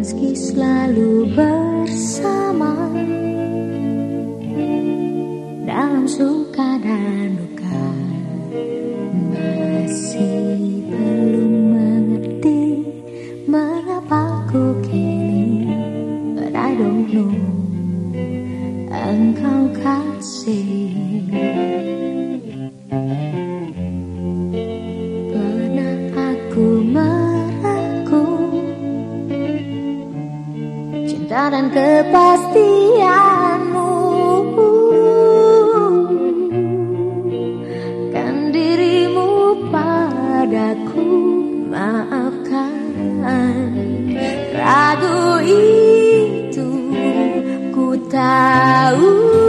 Meski selalu bersama. Dalam suka dan duka Masih belum mengerti Mengapa ku kini But I don't know Engkau kasih Dan kepastianmu. Kan dirimu padaku Maafkan. Ragu itu Ku tahu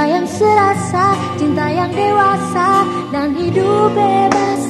Cinta yang serasa, cinta yang dewasa Dan hidup bebas